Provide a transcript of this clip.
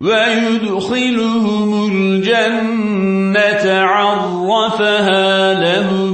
ويدخلهم الجنة عرفها لهم